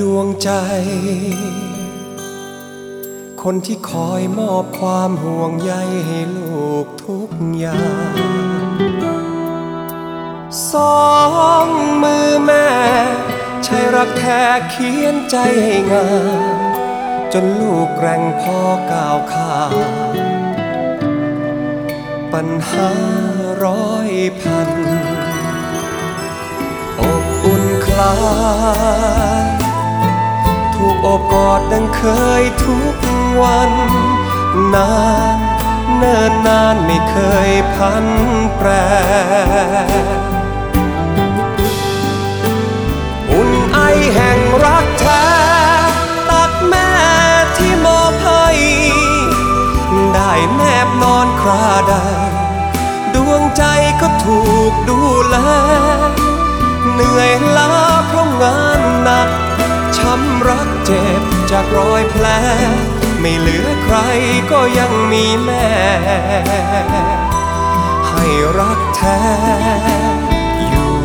ดวงใจ คนที่คอยมอบความห่วงใยให้ลูกทุกอย่างสองมือแม่ ใช้รักแท้เขียนใจให้งาม จนลูกแกร่งพอก้าวข้าปัญหาร้อยพันอบอุ่นคลาย ถูกอบกอดดังเคยทุกวัน นานเนิ่นนานไม่เคยพันแปรอุ่นไอแห่งรักแท้ตักแม่ที่มอบให้ได้แนบนอนคราใดดวงใจก็ถูกดูแลเหนื่อยล้า เจ็บจากรอยแผล ไม่เหลือใครก็ยังมีแม่ ให้รักแท้ อยู่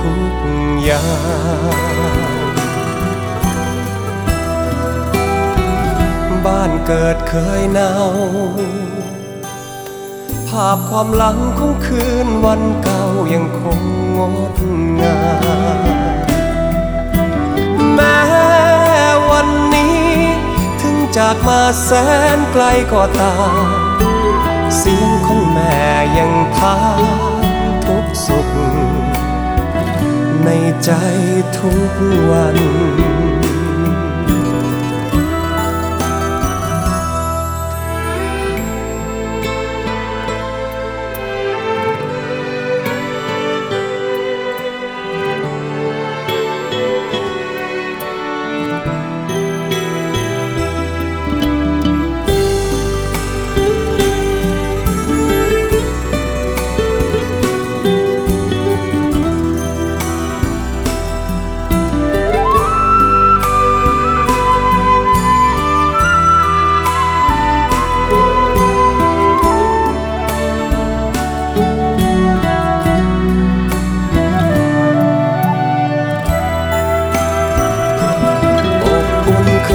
ทุกอย่างบ้านเกิดเคยหนาวภาพความหลังของคืนวันเก่ายังคงงดงามแม้ จากมาแสนไกลก็ตามเสียงของแม่ยังทามทุกสุข ในใจทุกวัน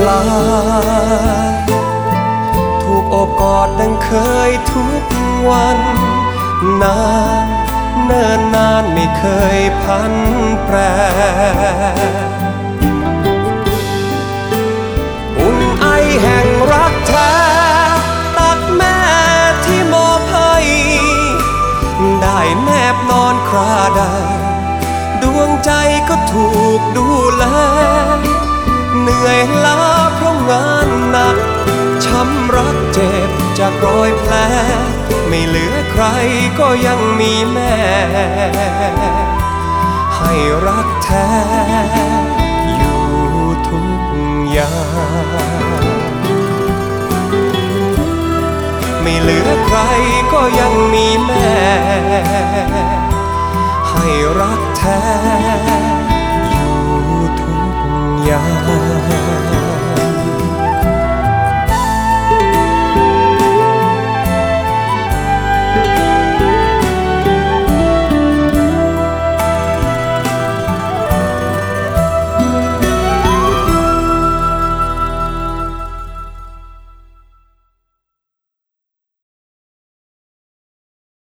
ลา ถูกอบกอดดังเคยทุกวัน นานเนิ่นนานไม่เคยพันแปร อุ่นไอแห่งรักแท้ตักแม่ที่มอบให้ได้แนบนอนคราใดดวงใจก็ถูกดูแล เหนื่อยล้าเพราะงานหนัก ช้ำรักเจ็บจากรอยแผล ไม่เหลือใครก็ยังมีแม่ ให้รักแท้ อยู่ทุกอย่างไม่เหลือใครก็ยังมีแม่ ให้รักแท้อยู่ทุกอย่าง